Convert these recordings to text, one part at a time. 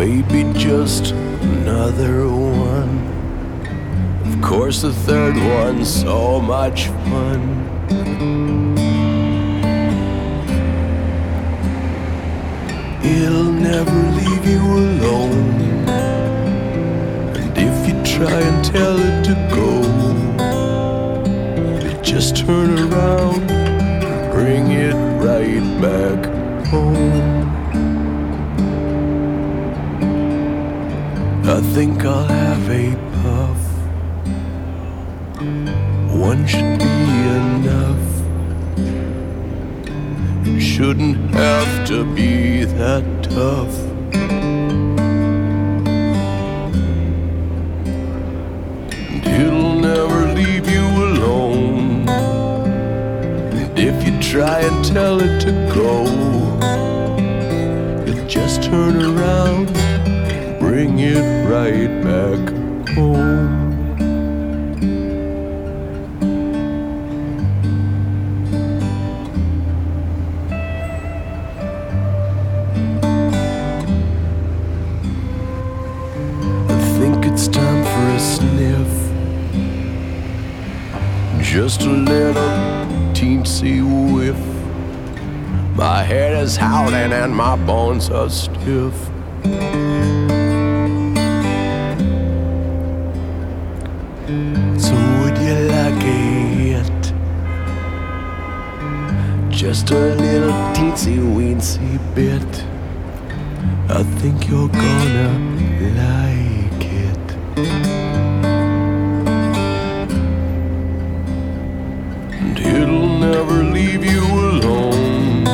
maybe just another one. Of course, the third one's so much fun. It'll never leave you alone. And if you try and tell it to go, it just turn around, bring it right back home. I think I'll have a puff. One should be enough. It shouldn't have to be that tough. And it'll never leave you alone. And if you try and tell it to go, you'll just turn around, bring it right back home. I think it's time for a sniff. Just a little teensy whiff. My head is howling and my bones are stiff. Just a little teensy weensy bit. I think you're gonna like it. And it'll never leave you alone.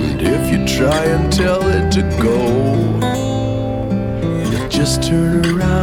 And if you try and tell it to go, it'll just turn around